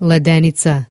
ledenica.